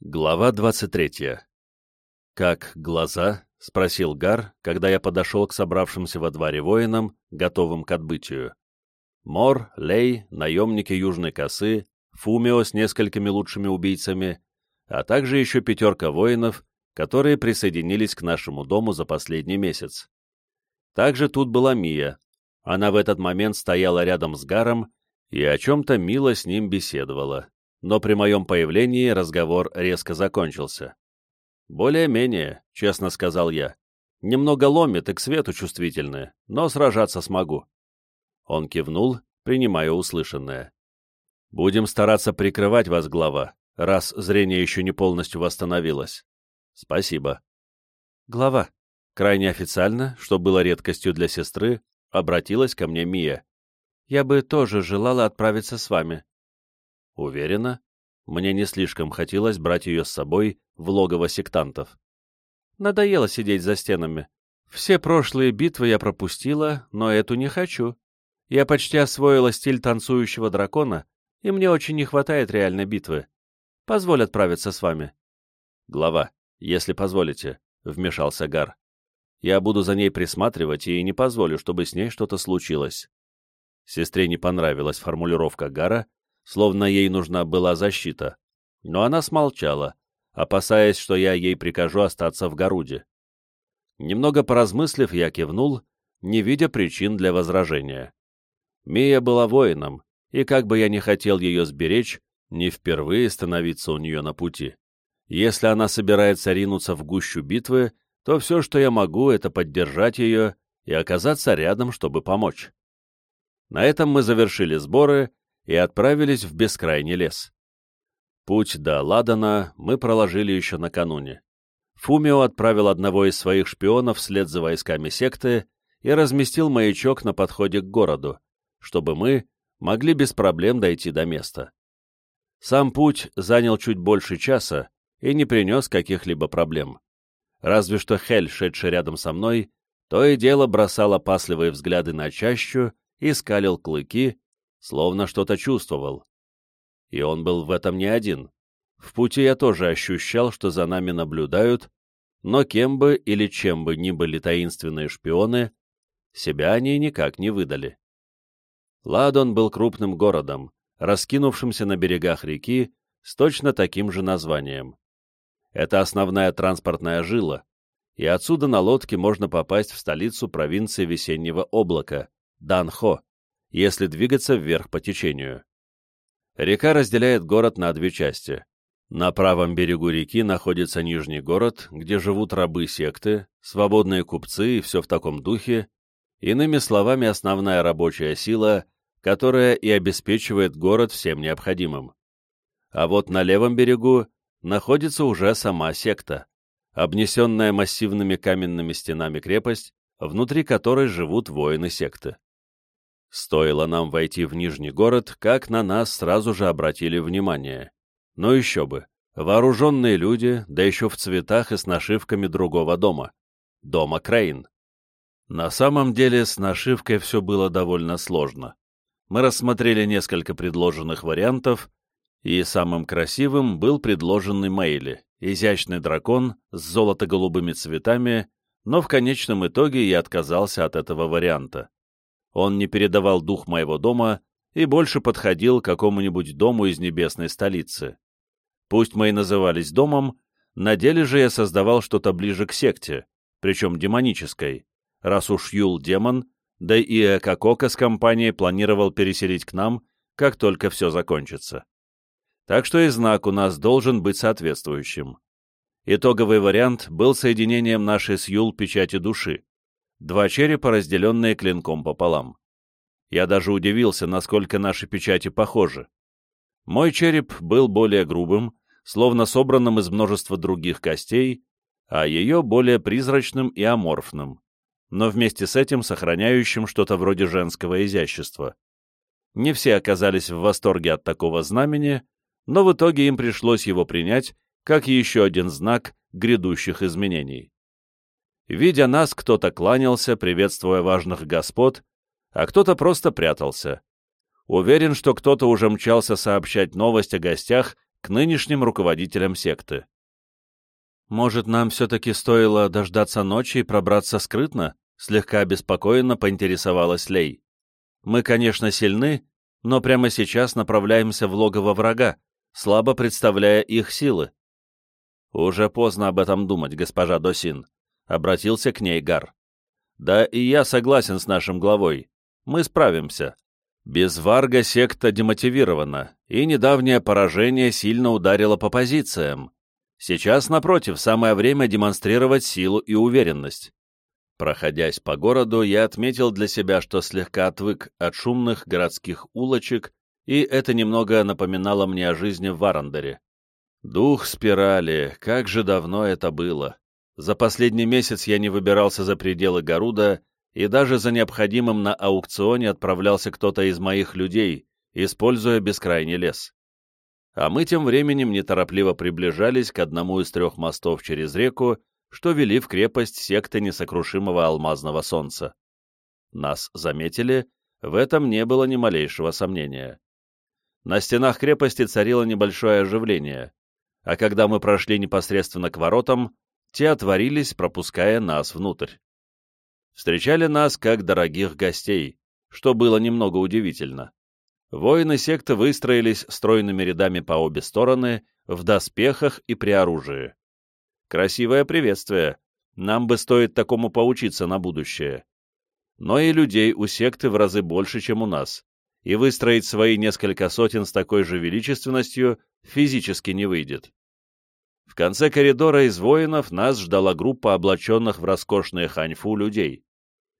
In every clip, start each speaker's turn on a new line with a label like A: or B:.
A: Глава 23. «Как глаза?» — спросил Гар, когда я подошел к собравшимся во дворе воинам, готовым к отбытию. Мор, Лей, наемники Южной Косы, Фумио с несколькими лучшими убийцами, а также еще пятерка воинов, которые присоединились к нашему дому за последний месяц. Также тут была Мия. Она в этот момент стояла рядом с Гаром и о чем-то мило с ним беседовала но при моем появлении разговор резко закончился. «Более-менее», — честно сказал я. «Немного ломит и к свету чувствительны, но сражаться смогу». Он кивнул, принимая услышанное. «Будем стараться прикрывать вас, глава, раз зрение еще не полностью восстановилось». «Спасибо». «Глава», крайне официально, что было редкостью для сестры, обратилась ко мне Мия. «Я бы тоже желала отправиться с вами. Уверена? Мне не слишком хотелось брать ее с собой в логово сектантов. Надоело сидеть за стенами. Все прошлые битвы я пропустила, но эту не хочу. Я почти освоила стиль танцующего дракона, и мне очень не хватает реальной битвы. Позволь отправиться с вами. Глава, если позволите, — вмешался Гар. Я буду за ней присматривать и не позволю, чтобы с ней что-то случилось. Сестре не понравилась формулировка Гара, словно ей нужна была защита, но она смолчала, опасаясь, что я ей прикажу остаться в Горуде. Немного поразмыслив, я кивнул, не видя причин для возражения. Мия была воином, и как бы я ни хотел ее сберечь, не впервые становиться у нее на пути. Если она собирается ринуться в гущу битвы, то все, что я могу, это поддержать ее и оказаться рядом, чтобы помочь. На этом мы завершили сборы и отправились в бескрайний лес. Путь до Ладана мы проложили еще накануне. Фумио отправил одного из своих шпионов вслед за войсками секты и разместил маячок на подходе к городу, чтобы мы могли без проблем дойти до места. Сам путь занял чуть больше часа и не принес каких-либо проблем. Разве что Хель, шедший рядом со мной, то и дело бросал опасливые взгляды на чащу и скалил клыки, словно что-то чувствовал. И он был в этом не один. В пути я тоже ощущал, что за нами наблюдают, но кем бы или чем бы ни были таинственные шпионы, себя они никак не выдали. Ладон был крупным городом, раскинувшимся на берегах реки с точно таким же названием. Это основная транспортная жила, и отсюда на лодке можно попасть в столицу провинции Весеннего облака, Данхо, если двигаться вверх по течению. Река разделяет город на две части. На правом берегу реки находится Нижний город, где живут рабы секты, свободные купцы и все в таком духе, иными словами, основная рабочая сила, которая и обеспечивает город всем необходимым. А вот на левом берегу находится уже сама секта, обнесенная массивными каменными стенами крепость, внутри которой живут воины секты. Стоило нам войти в Нижний город, как на нас сразу же обратили внимание. Но еще бы, вооруженные люди, да еще в цветах и с нашивками другого дома. Дома Крейн. На самом деле с нашивкой все было довольно сложно. Мы рассмотрели несколько предложенных вариантов, и самым красивым был предложенный Мейли, изящный дракон с золото-голубыми цветами, но в конечном итоге я отказался от этого варианта. Он не передавал дух моего дома и больше подходил к какому-нибудь дому из небесной столицы. Пусть мы и назывались домом, на деле же я создавал что-то ближе к секте, причем демонической, раз уж Юл демон, да и Экокока с компанией планировал переселить к нам, как только все закончится. Так что и знак у нас должен быть соответствующим. Итоговый вариант был соединением нашей с Юл печати души, два черепа, разделенные клинком пополам. Я даже удивился, насколько наши печати похожи. Мой череп был более грубым, словно собранным из множества других костей, а ее более призрачным и аморфным, но вместе с этим сохраняющим что-то вроде женского изящества. Не все оказались в восторге от такого знамени, но в итоге им пришлось его принять как еще один знак грядущих изменений. Видя нас, кто-то кланялся, приветствуя важных господ, а кто-то просто прятался. Уверен, что кто-то уже мчался сообщать новость о гостях, к нынешним руководителям секты. «Может, нам все-таки стоило дождаться ночи и пробраться скрытно?» — слегка обеспокоенно поинтересовалась Лей. «Мы, конечно, сильны, но прямо сейчас направляемся в логово врага, слабо представляя их силы». «Уже поздно об этом думать, госпожа Досин», — обратился к ней Гар. «Да и я согласен с нашим главой. Мы справимся. Без Варга секта демотивирована, и недавнее поражение сильно ударило по позициям. Сейчас, напротив, самое время демонстрировать силу и уверенность. Проходясь по городу, я отметил для себя, что слегка отвык от шумных городских улочек, и это немного напоминало мне о жизни в Варандере. Дух спирали, как же давно это было. За последний месяц я не выбирался за пределы Гаруда, и даже за необходимым на аукционе отправлялся кто-то из моих людей, используя бескрайний лес а мы тем временем неторопливо приближались к одному из трех мостов через реку, что вели в крепость секты несокрушимого алмазного солнца. Нас заметили, в этом не было ни малейшего сомнения. На стенах крепости царило небольшое оживление, а когда мы прошли непосредственно к воротам, те отворились, пропуская нас внутрь. Встречали нас как дорогих гостей, что было немного удивительно. Воины секты выстроились стройными рядами по обе стороны, в доспехах и при оружии. Красивое приветствие. Нам бы стоит такому поучиться на будущее. Но и людей у секты в разы больше, чем у нас, и выстроить свои несколько сотен с такой же величественностью физически не выйдет. В конце коридора из воинов нас ждала группа облаченных в роскошные ханьфу людей.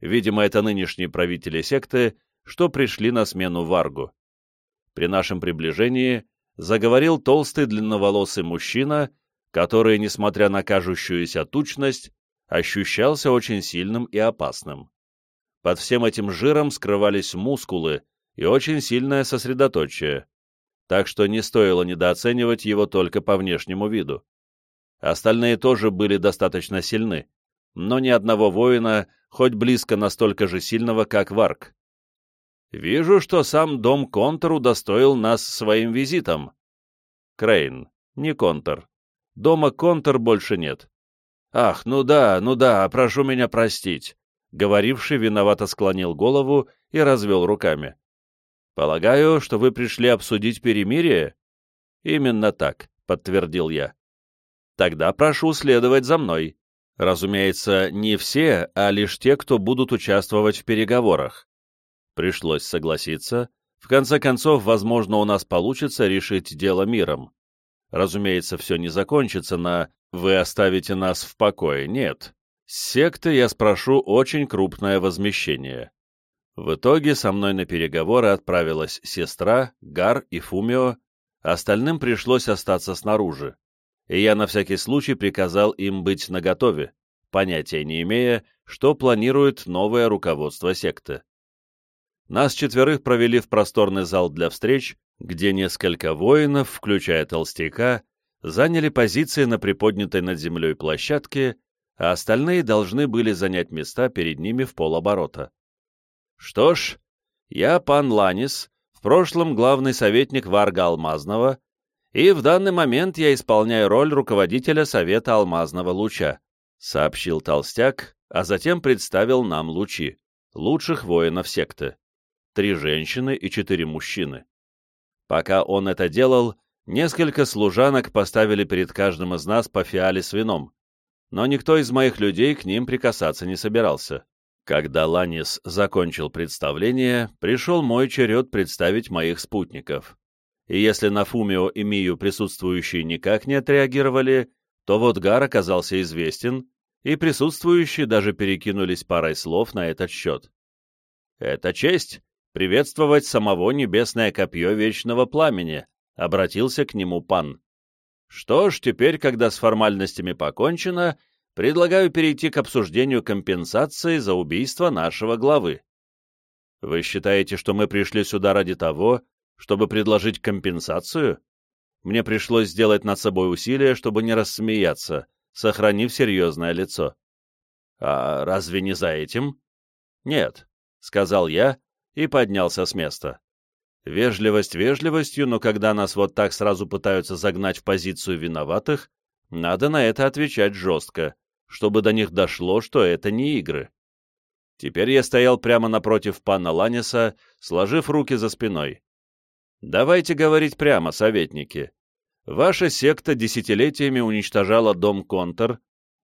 A: Видимо, это нынешние правители секты, что пришли на смену Варгу. При нашем приближении заговорил толстый длинноволосый мужчина, который, несмотря на кажущуюся тучность, ощущался очень сильным и опасным. Под всем этим жиром скрывались мускулы и очень сильное сосредоточие, так что не стоило недооценивать его только по внешнему виду. Остальные тоже были достаточно сильны, но ни одного воина, хоть близко настолько же сильного, как Варк. Вижу, что сам дом Контор удостоил нас своим визитом. Крейн, не Контор. Дома Контор больше нет. Ах, ну да, ну да, прошу меня простить. Говоривший виновато склонил голову и развел руками. Полагаю, что вы пришли обсудить перемирие? Именно так, подтвердил я. Тогда прошу следовать за мной. Разумеется, не все, а лишь те, кто будут участвовать в переговорах. Пришлось согласиться. В конце концов, возможно, у нас получится решить дело миром. Разумеется, все не закончится на «вы оставите нас в покое». Нет. С секты я спрошу очень крупное возмещение. В итоге со мной на переговоры отправилась сестра, Гар и Фумио, остальным пришлось остаться снаружи, и я на всякий случай приказал им быть наготове, понятия не имея, что планирует новое руководство секты. Нас четверых провели в просторный зал для встреч, где несколько воинов, включая толстяка, заняли позиции на приподнятой над землей площадке, а остальные должны были занять места перед ними в полоборота. Что ж, я пан Ланис, в прошлом главный советник Варга Алмазного, и в данный момент я исполняю роль руководителя Совета Алмазного Луча, сообщил толстяк, а затем представил нам лучи, лучших воинов секты три женщины и четыре мужчины. Пока он это делал, несколько служанок поставили перед каждым из нас по фиале с вином, но никто из моих людей к ним прикасаться не собирался. Когда Ланис закончил представление, пришел мой черед представить моих спутников. И если на Фумио и Мию присутствующие никак не отреагировали, то вот Гар оказался известен, и присутствующие даже перекинулись парой слов на этот счет. «Это честь», приветствовать самого небесное копье вечного пламени, обратился к нему пан. Что ж, теперь, когда с формальностями покончено, предлагаю перейти к обсуждению компенсации за убийство нашего главы. Вы считаете, что мы пришли сюда ради того, чтобы предложить компенсацию? Мне пришлось сделать над собой усилие, чтобы не рассмеяться, сохранив серьезное лицо. А разве не за этим? Нет, — сказал я, и поднялся с места. Вежливость вежливостью, но когда нас вот так сразу пытаются загнать в позицию виноватых, надо на это отвечать жестко, чтобы до них дошло, что это не игры. Теперь я стоял прямо напротив пана Ланиса, сложив руки за спиной. «Давайте говорить прямо, советники. Ваша секта десятилетиями уничтожала дом Контор,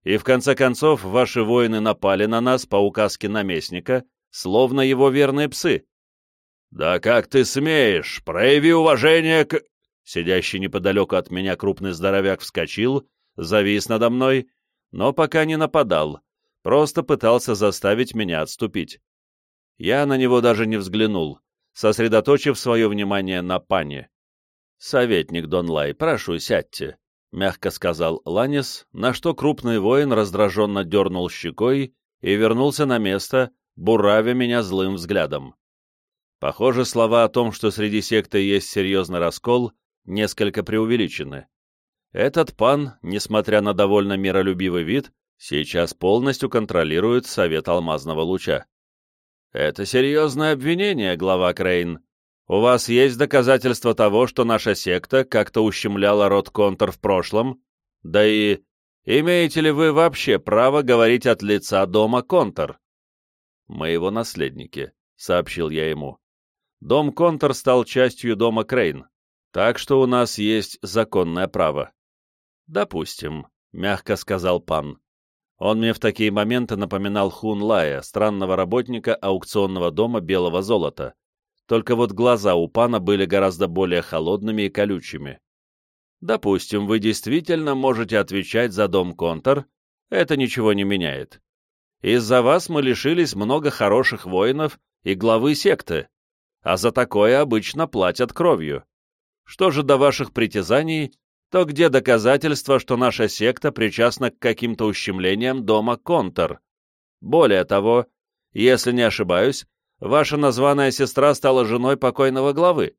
A: и в конце концов ваши воины напали на нас по указке наместника, словно его верные псы. «Да как ты смеешь? Прояви уважение к...» Сидящий неподалеку от меня крупный здоровяк вскочил, завис надо мной, но пока не нападал, просто пытался заставить меня отступить. Я на него даже не взглянул, сосредоточив свое внимание на пане. «Советник Донлай, прошу, сядьте», — мягко сказал Ланис, на что крупный воин раздраженно дернул щекой и вернулся на место, буравя меня злым взглядом. Похоже, слова о том, что среди секты есть серьезный раскол, несколько преувеличены. Этот пан, несмотря на довольно миролюбивый вид, сейчас полностью контролирует Совет Алмазного Луча. Это серьезное обвинение, глава Крейн. У вас есть доказательства того, что наша секта как-то ущемляла род Контор в прошлом? Да и имеете ли вы вообще право говорить от лица дома Контор? Мы его наследники, сообщил я ему. Дом Контор стал частью дома Крейн, так что у нас есть законное право. Допустим, мягко сказал пан. Он мне в такие моменты напоминал Хун Лая, странного работника аукционного дома белого золота. Только вот глаза у пана были гораздо более холодными и колючими. Допустим, вы действительно можете отвечать за дом Контор, это ничего не меняет. Из-за вас мы лишились много хороших воинов и главы секты а за такое обычно платят кровью. Что же до ваших притязаний, то где доказательства, что наша секта причастна к каким-то ущемлениям дома Контор? Более того, если не ошибаюсь, ваша названная сестра стала женой покойного главы.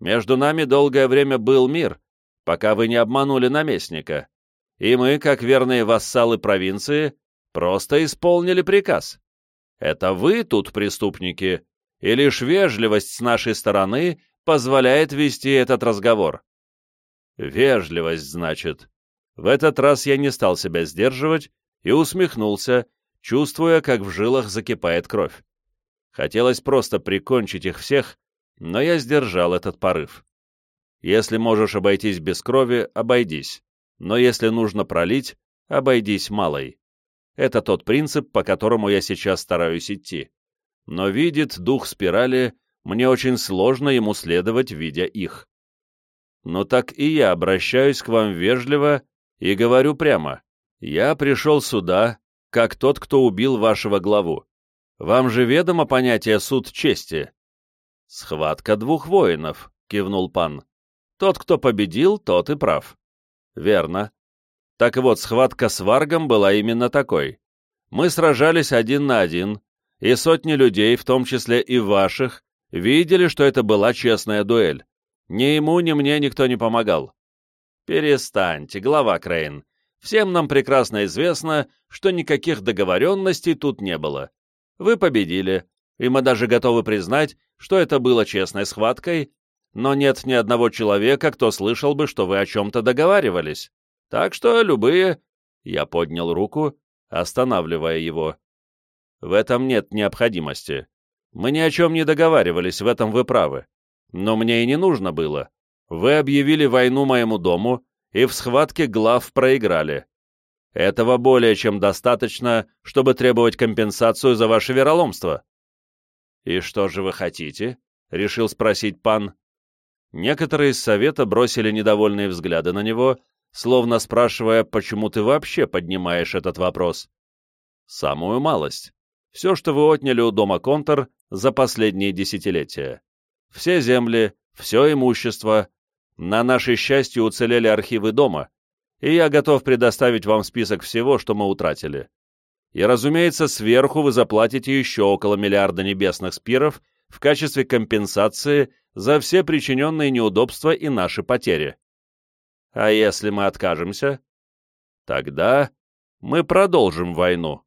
A: Между нами долгое время был мир, пока вы не обманули наместника, и мы, как верные вассалы провинции, просто исполнили приказ. Это вы тут преступники, и лишь вежливость с нашей стороны позволяет вести этот разговор. Вежливость, значит. В этот раз я не стал себя сдерживать и усмехнулся, чувствуя, как в жилах закипает кровь. Хотелось просто прикончить их всех, но я сдержал этот порыв. Если можешь обойтись без крови, обойдись, но если нужно пролить, обойдись малой. Это тот принцип, по которому я сейчас стараюсь идти но видит дух спирали, мне очень сложно ему следовать, видя их. Но так и я обращаюсь к вам вежливо и говорю прямо. Я пришел сюда, как тот, кто убил вашего главу. Вам же ведомо понятие суд чести? Схватка двух воинов, кивнул пан. Тот, кто победил, тот и прав. Верно. Так вот, схватка с Варгом была именно такой. Мы сражались один на один, и сотни людей, в том числе и ваших, видели, что это была честная дуэль. Ни ему, ни мне никто не помогал. Перестаньте, глава Крейн. Всем нам прекрасно известно, что никаких договоренностей тут не было. Вы победили, и мы даже готовы признать, что это было честной схваткой, но нет ни одного человека, кто слышал бы, что вы о чем-то договаривались. Так что любые...» Я поднял руку, останавливая его. В этом нет необходимости. Мы ни о чем не договаривались, в этом вы правы. Но мне и не нужно было. Вы объявили войну моему дому, и в схватке глав проиграли. Этого более чем достаточно, чтобы требовать компенсацию за ваше вероломство. «И что же вы хотите?» — решил спросить пан. Некоторые из совета бросили недовольные взгляды на него, словно спрашивая, почему ты вообще поднимаешь этот вопрос. Самую малость все, что вы отняли у дома Контор за последние десятилетия. Все земли, все имущество. На наше счастье уцелели архивы дома, и я готов предоставить вам список всего, что мы утратили. И, разумеется, сверху вы заплатите еще около миллиарда небесных спиров в качестве компенсации за все причиненные неудобства и наши потери. А если мы откажемся? Тогда мы продолжим войну.